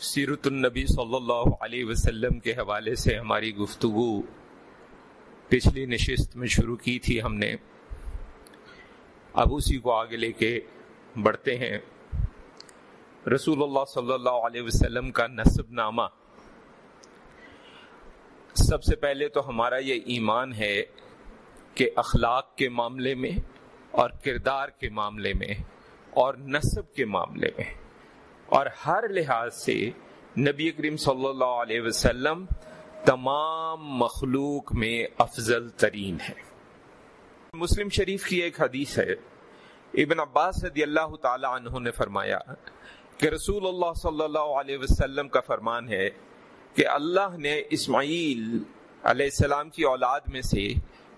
سیرت النبی صلی اللہ علیہ وسلم کے حوالے سے ہماری گفتگو پچھلی نشست میں شروع کی تھی ہم نے۔ اب اسی کو آگے لے کے بڑھتے ہیں۔ رسول اللہ صلی اللہ علیہ وسلم کا نصب نامہ سب سے پہلے تو ہمارا یہ ایمان ہے کہ اخلاق کے معاملے میں اور کردار کے معاملے میں اور نصب کے معاملے میں اور ہر لحاظ سے نبی کریم صلی اللہ علیہ وسلم تمام مخلوق میں افضل ترین ہے۔ مسلم شریف کی ایک حدیث ہے، ابن عباس رضی اللہ تعالی عنہ نے فرمایا کہ رسول اللہ صلی اللہ علیہ وسلم کا فرمان ہے کہ اللہ نے اسماعیل علیہ السلام کی اولاد میں سے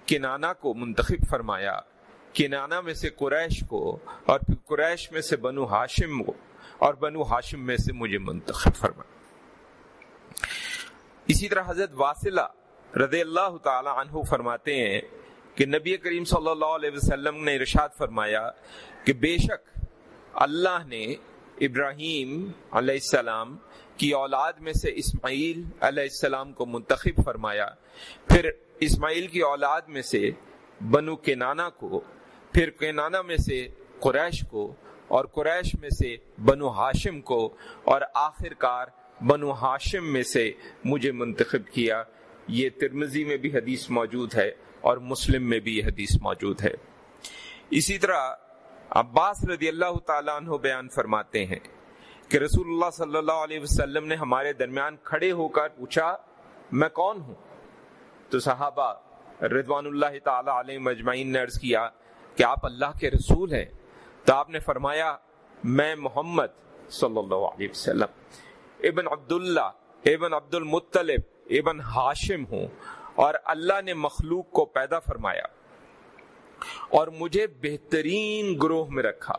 کنانا کو منتخب فرمایا کنانا میں سے قریش کو اور پھر قریش میں سے بنو ہاشم کو۔ اور بنو ہاشم میں سے مجھے منتخب فرما اسی طرح حضرت واصلہ رضی اللہ تعالی عنہ فرماتے ہیں کہ نبی کریم صلی اللہ علیہ وسلم نے ارشاد فرمایا کہ بے شک اللہ نے ابراہیم علیہ السلام کی اولاد میں سے اسماعیل علیہ السلام کو منتخب فرمایا، پھر اسماعیل کی اولاد میں سے بنو کنانا کو، پھر کینانا میں سے قریش کو اور قریش میں سے بنو ہاشم کو اور آخر کار بنو ہاشم میں سے مجھے منتخب کیا۔ یہ ترمزی میں بھی حدیث موجود ہے اور مسلم میں بھی یہ حدیث موجود ہے۔ اسی طرح عباس رضی اللہ تعالیٰ عنہ بیان فرماتے ہیں کہ رسول اللہ صلی اللہ علیہ وسلم نے ہمارے درمیان کھڑے ہو کر پوچھا، میں کون ہوں؟ تو صحابہ رضوان اللہ تعالی علیہ مجمعین نے عرض کیا کہ آپ اللہ کے رسول ہیں۔ تو آپ نے فرمایا، میں محمد صلی اللہ علیہ وسلم، ابن عبداللہ، ابن عبد المطلب ابن ہاشم ہوں اور اللہ نے مخلوق کو پیدا فرمایا۔ اور مجھے بہترین گروہ میں رکھا۔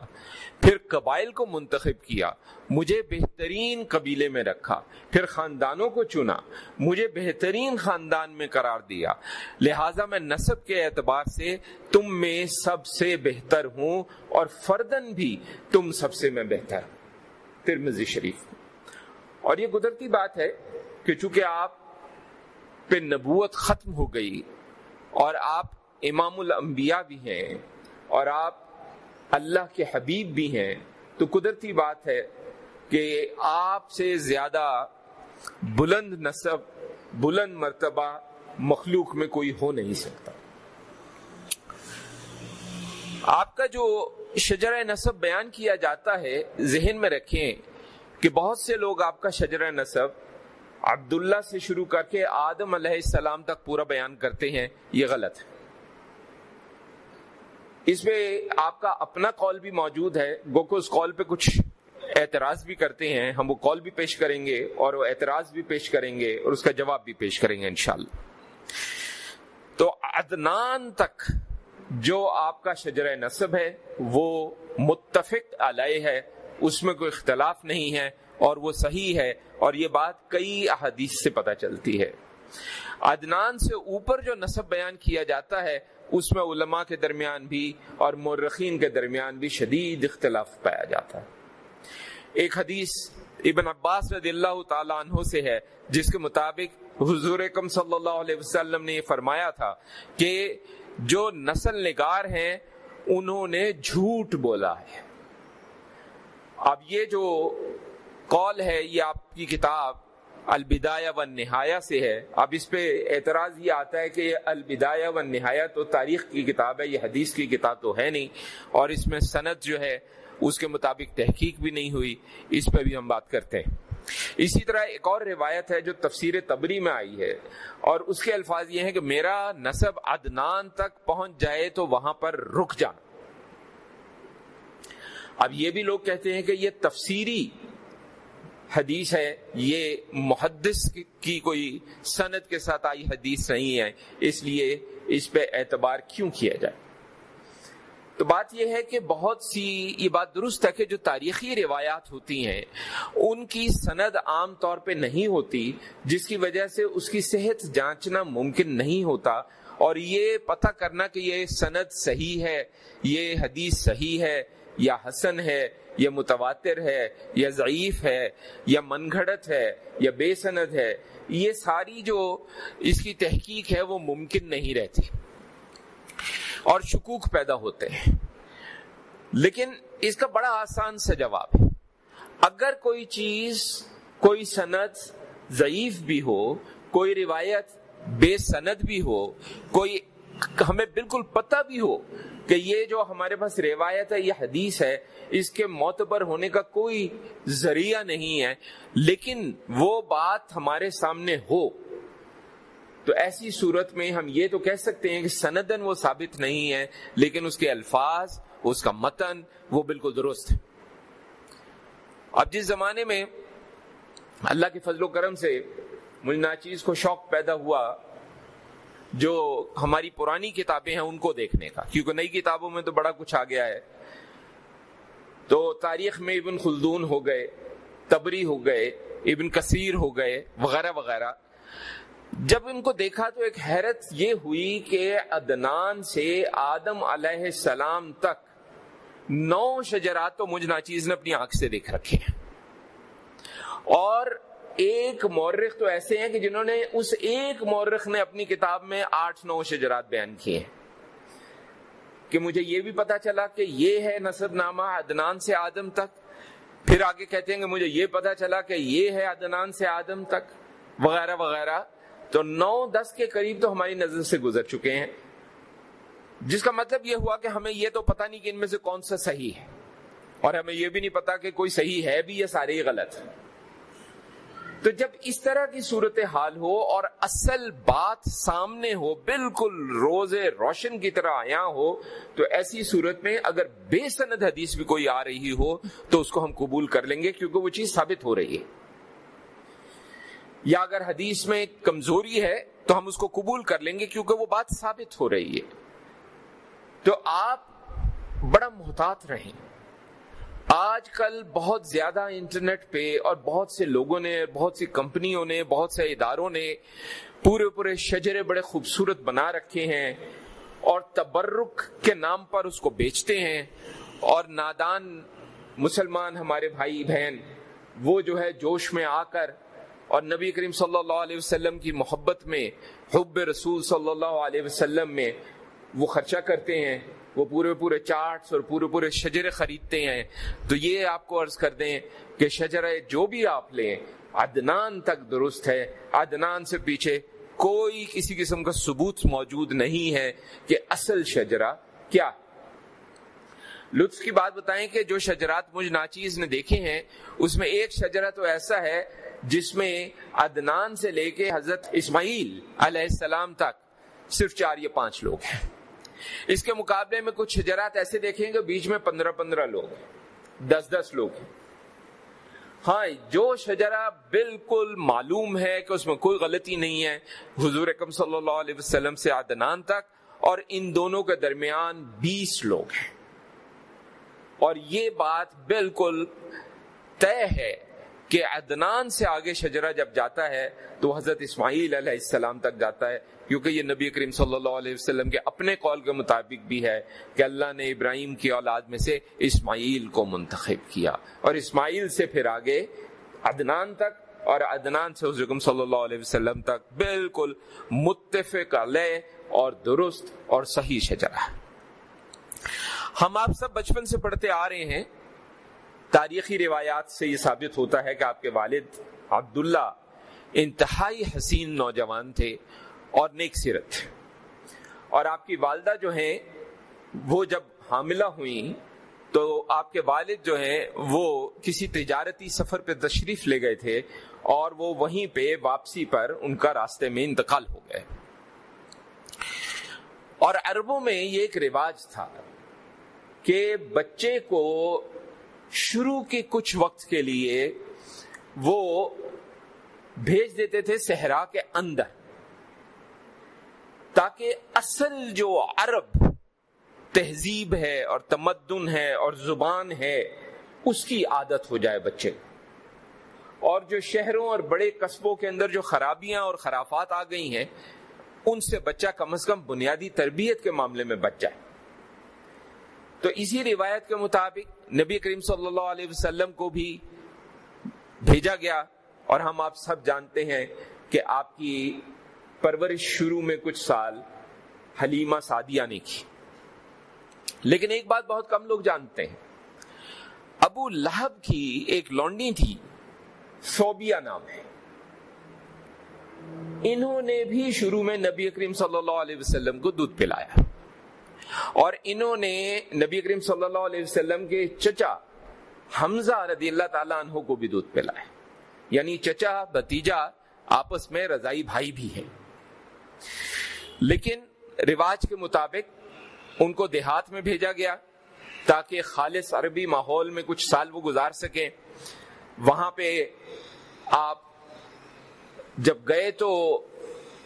پھر قبائل کو منتخب کیا، مجھے بہترین قبیلے میں رکھا۔ پھر خاندانوں کو چنا، مجھے بہترین خاندان میں قرار دیا۔ لہٰذا میں نصب کے اعتبار سے تم میں سب سے بہتر ہوں اور فردن بھی تم سب سے میں بہتر ہوں۔ ترمزی شریف۔ اور یہ قدرتی بات ہے کہ چونکہ آپ پہ نبوت ختم ہو گئی اور آپ امام الانبیاء بھی ہیں اور آپ اللہ کے حبیب بھی ہیں، تو قدرتی بات ہے کہ آپ سے زیادہ بلند نصب، بلند مرتبہ مخلوق میں کوئی ہو نہیں سکتا۔ آپ کا جو شجر نصب بیان کیا جاتا ہے، ذہن میں رکھیں کہ بہت سے لوگ آپ کا شجر نصب عبداللہ سے شروع کر کے آدم علیہ السلام تک پورا بیان کرتے ہیں، یہ غلط ہے۔ اس میں آپ کا اپنا کال بھی موجود ہے۔ گو کو اس کال پہ کچھ اعتراض بھی کرتے ہیں۔ ہم وہ کال بھی پیش کریں گے اور وہ اعتراض بھی پیش کریں گے اور اس کا جواب بھی پیش کریں گے انشاءاللہ۔ تو عدنان تک جو آپ کا شجر نصب ہے، وہ متفق علیہ ہے۔ اس میں کوئی اختلاف نہیں ہے اور وہ صحیح ہے۔ اور یہ بات کئی احادیث سے پتہ چلتی ہے۔ عدنان سے اوپر جو نصب بیان کیا جاتا ہے اس میں علماء کے درمیان بھی اور مرخین کے درمیان بھی شدید اختلاف پایا جاتا ہے۔ ایک حدیث ابن عباس رضی اللہ تعالیٰ عنہ سے ہے، جس کے مطابق حضور کم صلی اللہ علیہ وسلم نے یہ فرمایا تھا کہ جو نسل نگار ہیں، انہوں نے جھوٹ بولا ہے۔ اب یہ جو قول ہے، یہ آپ کی کتاب البدایہ و نہایا سے ہے۔ اب اس پہ اعتراض یہ آتا ہے کہ البدایہ و نہایا تو تاریخ کی کتاب ہے، یہ حدیث کی کتاب تو ہے نہیں۔ اور اس میں صنعت جو ہے، اس کے مطابق تحقیق بھی نہیں ہوئی، اس پہ بھی ہم بات کرتے ہیں۔ اسی طرح ایک اور روایت ہے جو تفسیر تبری میں آئی ہے۔ اور اس کے الفاظ یہ ہیں کہ میرا نصب عدنان تک پہنچ جائے تو وہاں پر رک جانا۔ اب یہ بھی لوگ کہتے ہیں کہ یہ تفسیری حدیث ہے، یہ محدث کی کوئی سند کے ساتھ آئی حدیث نہیں ہے، اس لیے اس پہ اعتبار کیوں کیا جائے؟ تو بات یہ ہے کہ بہت سی یہ بات درست ہے کہ جو تاریخی روایات ہوتی ہیں، ان کی سند عام طور پہ نہیں ہوتی، جس کی وجہ سے اس کی صحت جانچنا ممکن نہیں ہوتا، اور یہ پتہ کرنا کہ یہ سند صحیح ہے، یہ حدیث صحیح ہے یا حسن ہے یا متواتر ہے، یا ضعیف ہے، یا من گھڑت ہے، یا بے سند ہے، یہ ساری جو اس کی تحقیق ہے وہ ممکن نہیں رہتی۔ اور شکوک پیدا ہوتے ہیں۔ لیکن اس کا بڑا آسان سا جواب ہے۔ اگر کوئی چیز، کوئی سند ضعیف بھی ہو، کوئی روایت بے سند بھی ہو، کوئی ہمیں بالکل پتہ بھی ہو کہ یہ جو ہمارے پاس روایت ہے، یہ حدیث ہے، اس کے معتبر ہونے کا کوئی ذریعہ نہیں ہے، لیکن وہ بات ہمارے سامنے ہو، تو ایسی صورت میں ہم یہ تو کہہ سکتے ہیں کہ سندن وہ ثابت نہیں ہے، لیکن اس کے الفاظ، اس کا متن وہ بالکل درست ہے۔ اب جس زمانے میں اللہ کے فضل و کرم سے مجھے ناچیز کو شوق پیدا ہوا جو ہماری پرانی کتابیں ہیں ان کو دیکھنے کا۔ کیونکہ نئی کتابوں میں تو بڑا کچھ آ گیا ہے۔ تو تاریخ میں ابن خلدون ہو گئے، تبری ہو گئے، ابن کثیر ہو گئے، وغیرہ وغیرہ۔ جب ان کو دیکھا تو ایک حیرت یہ ہوئی کہ ادنان سے آدم علیہ السلام تک نو شجرات تو مجھ ناچیز نے اپنی آنکھ سے دیکھ رکھے ہیں۔ اور ایک مورخ تو ایسے ہیں کہ جنہوں نے اس ایک مورخ نے اپنی کتاب میں آٹھ نو شجرات بیان کیے ہیں۔ کہ مجھے یہ بھی پتا چلا کہ یہ ہے نصب نامہ ادنان سے آدم تک۔ پھر آگے کہتے ہیں کہ مجھے یہ پتا چلا کہ یہ ہے ادنان سے آدم تک۔ وغیرہ وغیرہ۔ تو نو، دس کے قریب تو ہماری نظر سے گزر چکے ہیں۔ جس کا مطلب یہ ہوا کہ ہمیں یہ تو پتا نہیں کہ ان میں سے کون سا صحیح ہے۔ اور ہمیں یہ بھی نہیں پتا کہ کوئی صحیح ہے بھی یا سارے ہی غلط۔ تو جب اس طرح کی صورت حال ہو اور اصل بات سامنے ہو، بالکل روز روشن کی طرح آیا ہو، تو ایسی صورت میں اگر بے سند حدیث بھی کوئی آ رہی ہو، تو اس کو ہم قبول کر لیں گے کیونکہ وہ چیز ثابت ہو رہی ہے۔ یا اگر حدیث میں کمزوری ہے، تو ہم اس کو قبول کر لیں گے کیونکہ وہ بات ثابت ہو رہی ہے۔ تو آپ بڑا محتاط رہیں۔ آج کل بہت زیادہ انٹرنیٹ پہ اور بہت سے لوگوں نے، بہت سی کمپنیوں نے، بہت سے اداروں نے پورے پورے شجرے بڑے خوبصورت بنا رکھے ہیں اور تبرک کے نام پر اس کو بیچتے ہیں اور نادان مسلمان ہمارے بھائی بہن، وہ جو ہے جوش میں آ کر اور نبی کریم صلی اللہ علیہ وسلم کی محبت میں، حب رسول صلی اللہ علیہ وسلم میں وہ خرچہ کرتے ہیں۔ وہ پورے پورے چارٹس اور پورے پورے شجرے خریدتے ہیں۔ تو یہ آپ کو عرض کر دیں کہ شجرہ جو بھی آپ لیں، عدنان تک درست ہے۔ عدنان سے پیچھے کوئی کسی قسم کا ثبوت موجود نہیں ہے کہ اصل شجرہ کیا۔ لطف کی بات بتائیں کہ جو شجرات مجھ ناچیز نے دیکھے ہیں، اس میں ایک شجرہ تو ایسا ہے جس میں عدنان سے لے کے حضرت اسماعیل علیہ السلام تک صرف چار یا پانچ لوگ ہیں۔ اس کے مقابلے میں کچھ شجرات ایسے دیکھیں گے، بیچ میں پندرہ پندرہ لوگ دس دس لوگ ہاں جو شجرا بالکل معلوم ہے کہ اس میں کوئی غلطی نہیں ہے، حضور اکم صلی اللہ علیہ وسلم سے عدنان تک اور ان دونوں کے درمیان بیس لوگ ہیں۔ اور یہ بات بالکل طے ہے کہ عدنان سے آگے شجرہ جب جاتا ہے تو حضرت اسماعیل علیہ السلام تک جاتا ہے، کیونکہ یہ نبی کریم صلی اللہ علیہ وسلم کے اپنے قول کے مطابق بھی ہے کہ اللہ نے ابراہیم کی اولاد میں سے اسماعیل کو منتخب کیا۔ اور اسماعیل سے پھر آگے عدنان تک، اور عدنان سے حضرت صلی اللہ علیہ وسلم تک بالکل متفق علیہ اور درست اور صحیح شجرہ ہم آپ سب بچپن سے پڑھتے آ رہے ہیں۔ تاریخی روایات سے یہ ثابت ہوتا ہے کہ آپ کے والد عبداللہ انتہائی حسین نوجوان تھے اور نیک سیرت تھے۔ اور آپ کی والدہ جو ہیں، وہ جب حاملہ ہوئیں، تو آپ کے والد جو ہیں، وہ کسی تجارتی سفر پہ تشریف لے گئے تھے اور وہ وہیں پہ واپسی پر ان کا راستے میں انتقال ہو گئے۔ اور عربوں میں یہ ایک رواج تھا کہ بچے کو شروع کے کچھ وقت کے لیے وہ بھیج دیتے تھے صحرا کے اندر تاکہ اصل جو عرب تہذیب ہے اور تمدن ہے اور زبان ہے، اس کی عادت ہو جائے بچے۔ اور جو شہروں اور بڑے قصبوں کے اندر جو خرابیاں اور خرافات آ گئی ہیں، ان سے بچہ کم از کم بنیادی تربیت کے معاملے میں بچ جائے۔ تو اسی روایت کے مطابق نبی کریم صلی اللہ علیہ وسلم کو بھی بھیجا گیا اور ہم آپ سب جانتے ہیں کہ آپ کی پرورش شروع میں کچھ سال حلیمہ سعدیہ نے کی۔ لیکن ایک بات بہت کم لوگ جانتے ہیں۔ ابو لہب کی ایک لونڈی تھی سوبیا نام ہے۔ انہوں نے بھی شروع میں نبی کریم صلی اللہ علیہ وسلم کو دودھ پلایا۔ اور انہوں نے نبی کریم صلی اللہ علیہ وسلم کے چچا حمزہ رضی اللہ تعالیٰ عنہ کو بھی دودھ پلایا۔ یعنی چچا بتیجا آپس میں رضائی بھائی بھی ہیں۔ لیکن رواج کے مطابق ان کو دیہات میں بھیجا گیا تاکہ خالص عربی ماحول میں کچھ سال وہ گزار سکیں۔ وہاں پہ آپ جب گئے تو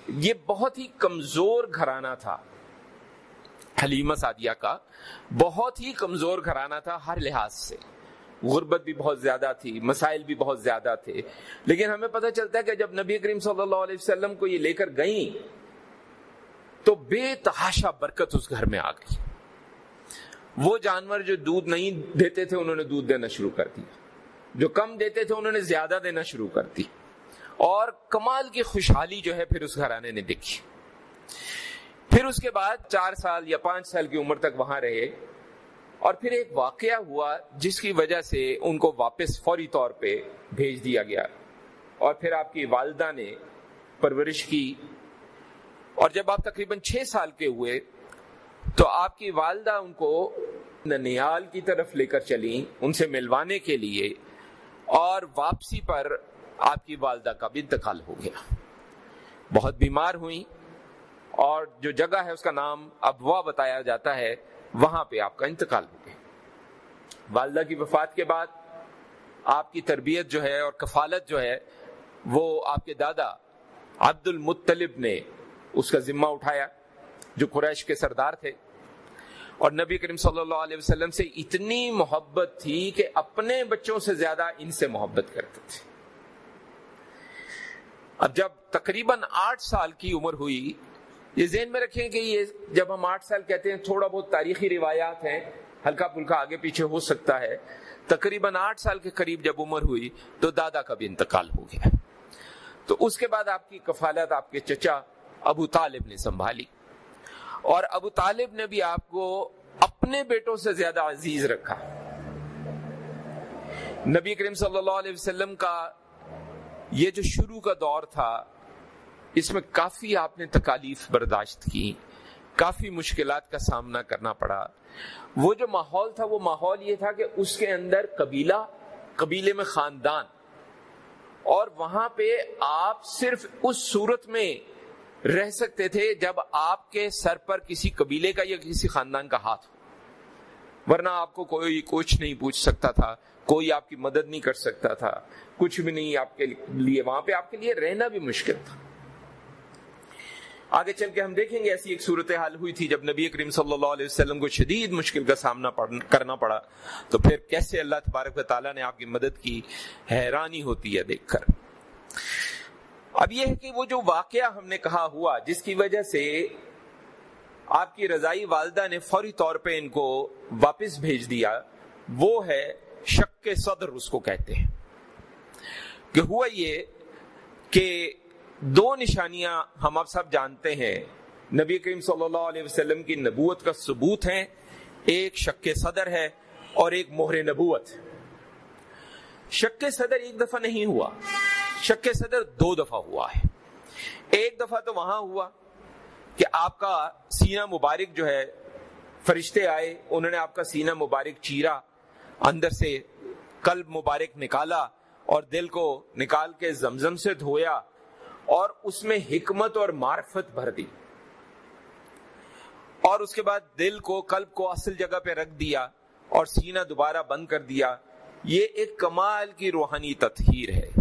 یہ بہت ہی کمزور گھرانہ تھا۔ حلیمہ سعدیہ کا بہت ہی کمزور گھرانہ تھا ہر لحاظ سے۔ غربت بھی بہت زیادہ تھی، مسائل بھی بہت زیادہ تھے۔ لیکن ہمیں پتہ چلتا ہے کہ جب نبی کریم صلی اللہ علیہ وسلم کو یہ لے کر گئیں، تو بے تحاشا برکت اس گھر میں آ گئی۔ وہ جانور جو دودھ نہیں دیتے تھے، انہوں نے دودھ دینا شروع کر دیا۔ جو کم دیتے تھے، انہوں نے زیادہ دینا شروع کر دی۔ اور کمال کی خوشحالی جو ہے، پھر اس گھرانے نے دیکھی۔ پھر اس کے بعد چار سال یا پانچ سال کی عمر تک وہاں رہے اور پھر ایک واقعہ ہوا جس کی وجہ سے ان کو واپس فوری طور پہ بھیج دیا گیا اور پھر آپ کی والدہ نے پرورش کی اور جب آپ تقریباً چھ سال کے ہوئے تو آپ کی والدہ ان کو ننیال کی طرف لے کر چلی، ان سے ملوانے کے لیے اور واپسی پر آپ کی والدہ کا بھی انتقال ہو گیا۔ بہت بیمار ہوئی اور جو جگہ ہے اس کا نام ابوا بتایا جاتا ہے، وہاں پہ آپ کا انتقال ہو گیا۔ والدہ کی وفات کے بعد آپ کی تربیت جو ہے اور کفالت جو ہے، وہ آپ کے دادا عبد المطلب نے اس کا ذمہ اٹھایا، جو قریش کے سردار تھے۔ اور نبی کریم صلی اللہ علیہ وسلم سے اتنی محبت تھی کہ اپنے بچوں سے زیادہ ان سے محبت کرتے تھے۔ اب جب تقریباً آٹھ سال کی عمر ہوئی یہ ذہن میں رکھیں کہ یہ جب ہم آٹھ سال کہتے ہیں تھوڑا بہت تاریخی روایات ہیں، ہلکا پھلکا آگے پیچھے ہو سکتا ہے۔ تقریباً آٹھ سال کے قریب جب عمر ہوئی تو دادا کا بھی انتقال ہو گیا۔ تو اس کے بعد آپ کی کفالت آپ کے چچا ابو طالب نے سنبھالی۔ اور ابو طالب نے بھی آپ کو اپنے بیٹوں سے زیادہ عزیز رکھا۔ نبی کریم صلی اللہ علیہ وسلم کا یہ جو شروع کا دور تھا اس میں کافی آپ نے تکالیف برداشت کی، کافی مشکلات کا سامنا کرنا پڑا۔ وہ جو ماحول تھا، وہ ماحول یہ تھا کہ اس کے اندر قبیلہ، قبیلے میں خاندان۔ اور وہاں پہ آپ صرف اس صورت میں رہ سکتے تھے جب آپ کے سر پر کسی قبیلے کا یا کسی خاندان کا ہاتھ ہو۔ ورنہ آپ کو کوئی کچھ نہیں پوچھ سکتا تھا، کوئی آپ کی مدد نہیں کر سکتا تھا۔ کچھ بھی نہیں، آپ کے لیے، وہاں پہ آپ کے لیے رہنا بھی مشکل تھا۔ آگے چل کے ہم دیکھیں گے، ایسی ایک صورتحال ہوئی تھی جب نبی کریم صلی اللہ علیہ وسلم کو شدید مشکل کا سامنا کرنا پڑا۔ تو پھر کیسے اللہ تبارک و تعالیٰ نے آپ کی مدد کی؟ حیرانی ہوتی ہے دیکھ کر۔ اب یہ ہے کہ وہ جو واقعہ ہم نے کہا ہوا، جس کی وجہ سے آپ کی رضائی والدہ نے فوری طور پہ ان کو واپس بھیج دیا، وہ ہے شک صدر اس کو کہتے ہیں۔ کہ ہوا یہ کہ دو نشانیاں ہم اب سب جانتے ہیں۔ نبی کریم صلی اللہ علیہ وسلم کی نبوت کا ثبوت ہے، ایک شک صدر ہے اور ایک مہر نبوت۔ شک صدر ایک دفعہ نہیں ہوا، شک صدر دو دفعہ ہوا ہے۔ ایک دفعہ تو وہاں ہوا کہ آپ کا سینہ مبارک جو ہے، فرشتے آئے، انہوں نے آپ کا سینہ مبارک چیرا، اندر سے قلب مبارک نکالا اور دل کو نکال کے زمزم سے دھویا۔ اور اس میں حکمت اور معرفت بھر دی۔ اور اس کے بعد دل کو، قلب کو اصل جگہ پہ رکھ دیا اور سینہ دوبارہ بند کر دیا۔ یہ ایک کمال کی روحانی تطہیر ہے۔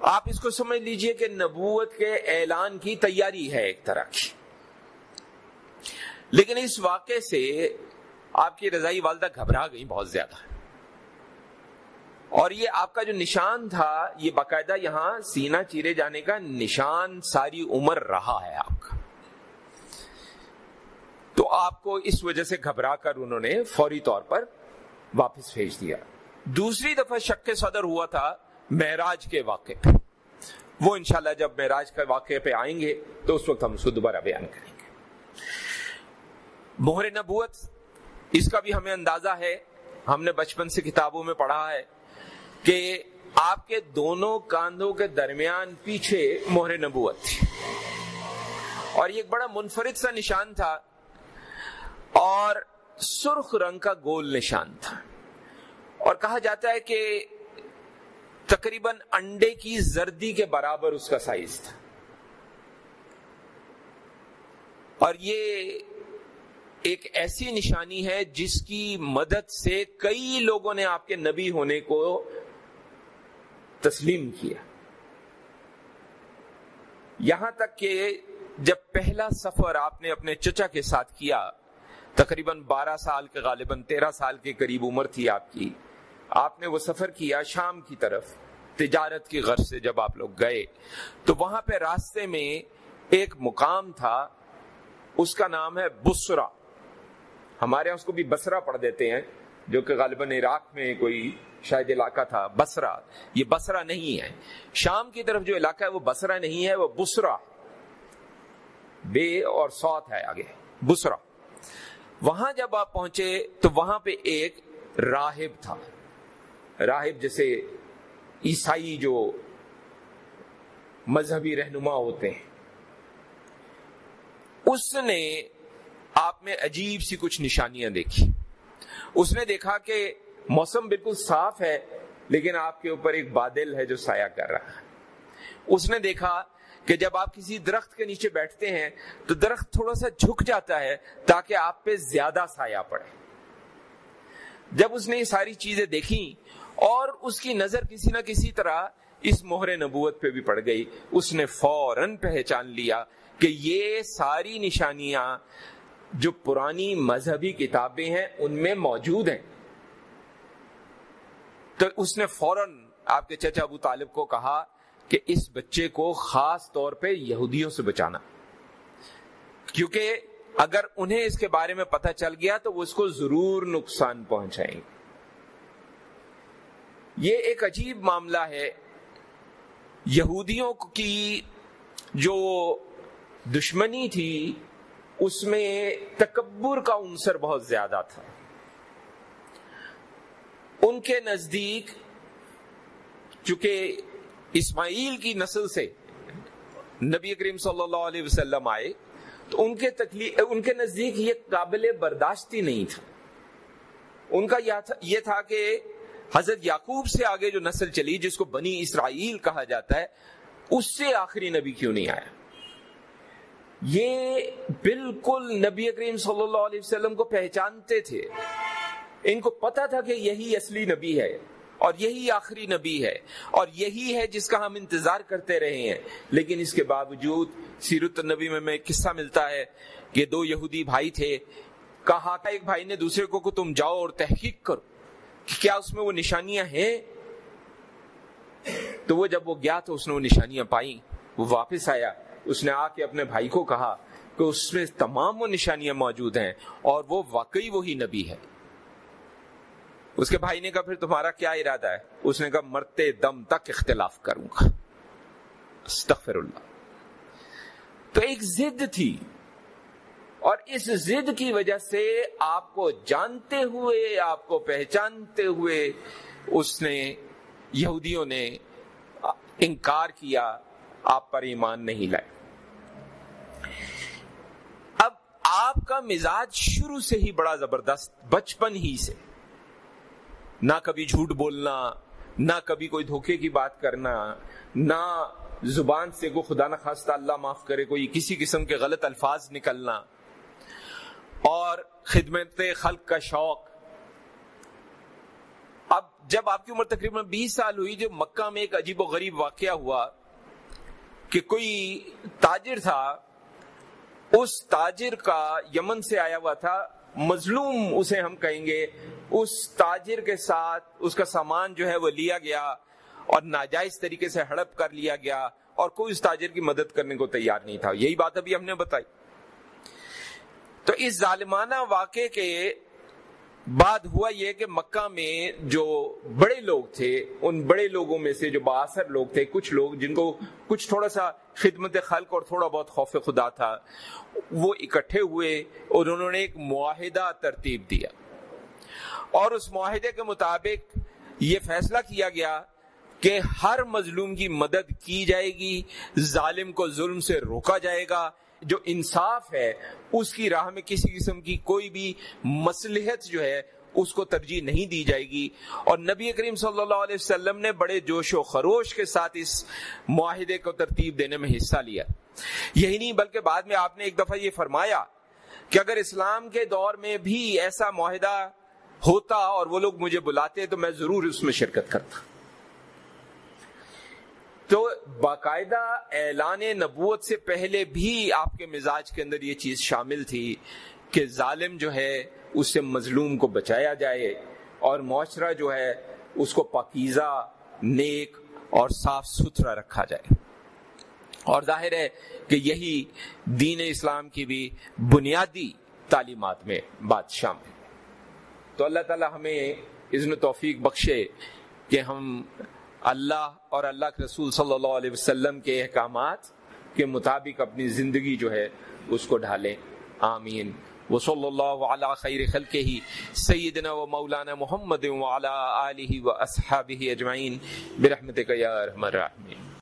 آپ اس کو سمجھ لیجیے کہ نبوت کے اعلان کی تیاری ہے ایک طرح کی۔ لیکن اس واقعے سے آپ کی رضائی والدہ گھبرا گئی بہت زیادہ۔ اور یہ آپ کا جو نشان تھا، یہ باقاعدہ یہاں سینا چیرے جانے کا نشان ساری عمر رہا ہے آپ کا۔ تو آپ کو اس وجہ سے گھبرا کر انہوں نے فوری طور پر واپس بھیج دیا۔ دوسری دفعہ شک صدر ہوا تھا معراج کے واقعے پہ۔ وہ انشاءاللہ جب معراج کے واقعے پہ آئیں گے تو اس وقت ہم اس کو دوبارہ بیان کریں گے۔ مہر نبوت، اس کا بھی ہمیں اندازہ ہے۔ ہم نے بچپن سے کتابوں میں پڑھا ہے۔ کہ آپ کے دونوں کاندھوں کے درمیان پیچھے مہر نبوت تھی۔ اور یہ ایک بڑا منفرد سا نشان تھا اور سرخ رنگ کا گول نشان تھا۔ اور کہا جاتا ہے کہ تقریباً انڈے کی زردی کے برابر اس کا سائز تھا۔ اور یہ ایک ایسی نشانی ہے جس کی مدد سے کئی لوگوں نے آپ کے نبی ہونے کو تسلیم کیا۔ یہاں تک کہ جب پہلا سفر آپ نے اپنے چچا کے ساتھ کیا، تقریباً بارہ سال کے، غالباً تیرہ سال کے قریب عمر تھی آپ کی، آپ نے وہ سفر کیا شام کی طرف، تجارت کی غرض سے جب آپ لوگ گئے۔ تو وہاں پہ راستے میں ایک مقام تھا، اس کا نام ہے بسرا۔ ہمارے یہاں اس کو بھی بسرا پڑھ دیتے ہیں، جو کہ غالباً عراق میں کوئی شاید علاقہ تھا بسرا یہ بسرا نہیں ہے۔ شام کی طرف جو علاقہ ہے، وہ بسرا نہیں ہے، وہ بسرا بے اور سوت ہے آگے۔ بسرا وہاں جب آپ پہنچے، تو وہاں پہ ایک راہب تھا۔ راہب جیسے عیسائی جو مذہبی رہنما ہوتے ہیں۔ اس نے آپ میں عجیب سی کچھ نشانیاں دیکھی۔ اس نے دیکھا کہ موسم بالکل صاف ہے، لیکن آپ کے اوپر ایک بادل ہے جو سایہ کر رہا ہے۔ اس نے دیکھا کہ جب آپ کسی درخت کے نیچے بیٹھتے ہیں، تو درخت تھوڑا سا جھک جاتا ہے تاکہ آپ پہ زیادہ سایہ پڑے۔ جب اس نے یہ ساری چیزیں دیکھی اور اس کی نظر کسی نہ کسی طرح اس مہر نبوت پہ بھی پڑ گئی۔ اس نے فوراً پہچان لیا کہ یہ ساری نشانیاں جو پرانی مذہبی کتابیں ہیں، ان میں موجود ہیں۔ تو اس نے فوراً آپ کے چچا ابو طالب کو کہا کہ اس بچے کو خاص طور پہ یہودیوں سے بچانا۔ کیونکہ اگر انہیں اس کے بارے میں پتہ چل گیا تو وہ اس کو ضرور نقصان پہنچائیں گے۔ یہ ایک عجیب معاملہ ہے۔ یہودیوں کی جو دشمنی تھی، اس میں تکبر کا عنصر بہت زیادہ تھا۔ ان کے نزدیک، چونکہ اسماعیل کی نسل سے نبی کریم صلی اللہ علیہ وسلم آئے، تو ان کے تکلیف، ان کے نزدیک یہ قابل برداشتی نہیں تھا۔ ان کا یہ تھا کہ حضرت یعقوب سے آگے جو نسل چلی، جس کو بنی اسرائیل کہا جاتا ہے، اس سے آخری نبی کیوں نہیں آیا؟ یہ بالکل نبی کریم صلی اللہ علیہ وسلم کو پہچانتے تھے۔ ان کو پتا تھا کہ یہی اصلی نبی ہے اور یہی آخری نبی ہے اور یہی ہے جس کا ہم انتظار کرتے رہے ہیں۔ لیکن اس کے باوجود سیرت النبی میں میں قصہ ملتا ہے کہ دو یہودی بھائی تھے۔ کہا تھا ایک بھائی نے دوسرے کو کہ تم جاؤ اور تحقیق کرو کہ کیا اس میں وہ نشانیاں ہیں۔ تو وہ جب وہ گیا تو اس نے وہ نشانیاں پائی وہ واپس آیا۔ اس نے آ کے اپنے بھائی کو کہا کہ اس میں تمام وہ نشانیاں موجود ہیں اور وہ واقعی وہی نبی ہے۔ اس کے بھائی نے کہا، پھر تمہارا کیا ارادہ ہے؟ اس نے کہا، مرتے دم تک اختلاف کروں گا۔ استغفر اللہ۔ تو ایک ضد تھی۔ اور اس ضد کی وجہ سے آپ کو جانتے ہوئے، آپ کو پہچانتے ہوئے اس نے، یہودیوں نے انکار کیا، آپ پر ایمان نہیں لائے۔ اب آپ کا مزاج شروع سے ہی بڑا زبردست، بچپن ہی سے۔ نہ کبھی جھوٹ بولنا، نہ کبھی کوئی دھوکے کی بات کرنا، نہ زبان سے کو خدا نہ خواستہ اللہ معاف کرے، کوئی کسی قسم کے غلط الفاظ نکلنا۔ اور خدمت خلق کا شوق۔ اب جب آپ کی عمر تقریباً بیس سال ہوئی جو مکہ میں ایک عجیب و غریب واقعہ ہوا کہ کوئی تاجر تھا، اس تاجر کا یمن سے آیا ہوا تھا۔ مظلوم اسے ہم کہیں گے اس تاجر کے ساتھ اس کا سامان جو ہے وہ لیا گیا اور ناجائز طریقے سے ہڑپ کر لیا گیا اور کوئی اس تاجر کی مدد کرنے کو تیار نہیں تھا۔ یہی بات ابھی ہم نے بتائی۔ تو اس ظالمانہ واقعے کے بعد ہوا یہ کہ مکہ میں جو بڑے لوگ تھے، ان بڑے لوگوں میں سے جو باثر لوگ تھے، کچھ لوگ جن کو کچھ تھوڑا سا خدمت خلق اور تھوڑا بہت خوف خدا تھا، وہ اکٹھے ہوئے اور انہوں نے ایک معاہدہ ترتیب دیا۔ اور اس معاہدے کے مطابق یہ فیصلہ کیا گیا کہ ہر مظلوم کی مدد کی جائے گی، ظالم کو ظلم سے روکا جائے گا، جو انصاف ہے، اس کی راہ میں کسی قسم کی کوئی بھی مسلحت جو ہے، اس کو ترجیح نہیں دی جائے گی۔ اور نبی کریم صلی اللہ علیہ وسلم نے بڑے جوش و خروش کے ساتھ اس معاہدے کو ترتیب دینے میں حصہ لیا۔ یہی نہیں، بلکہ بعد میں آپ نے ایک دفعہ یہ فرمایا کہ اگر اسلام کے دور میں بھی ایسا معاہدہ ہوتا اور وہ لوگ مجھے بلاتے تو میں ضرور اس میں شرکت کرتا۔ تو باقاعدہ اعلان نبوت سے پہلے بھی آپ کے مزاج کے اندر یہ چیز شامل تھی کہ ظالم جو ہے اس سے مظلوم کو بچایا جائے اور معاشرہ جو ہے اس کو پاکیزہ، نیک اور صاف ستھرا رکھا جائے۔ اور ظاہر ہے کہ یہی دین اسلام کی بھی بنیادی تعلیمات میں بات شامل تو اللہ تعالی ہمیں اذن توفیق بخشے کہ ہم اللہ اور اللہ کے رسول صلی اللہ علیہ وسلم کے احکامات کے مطابق اپنی زندگی جو ہے اس کو ڈھالیں۔ آمین۔ وہ صلی اللہ علیہ خیر خلق ہی سیدنا و مولانا محمد و اجمعین۔ برحمتک یا رحم الرحمین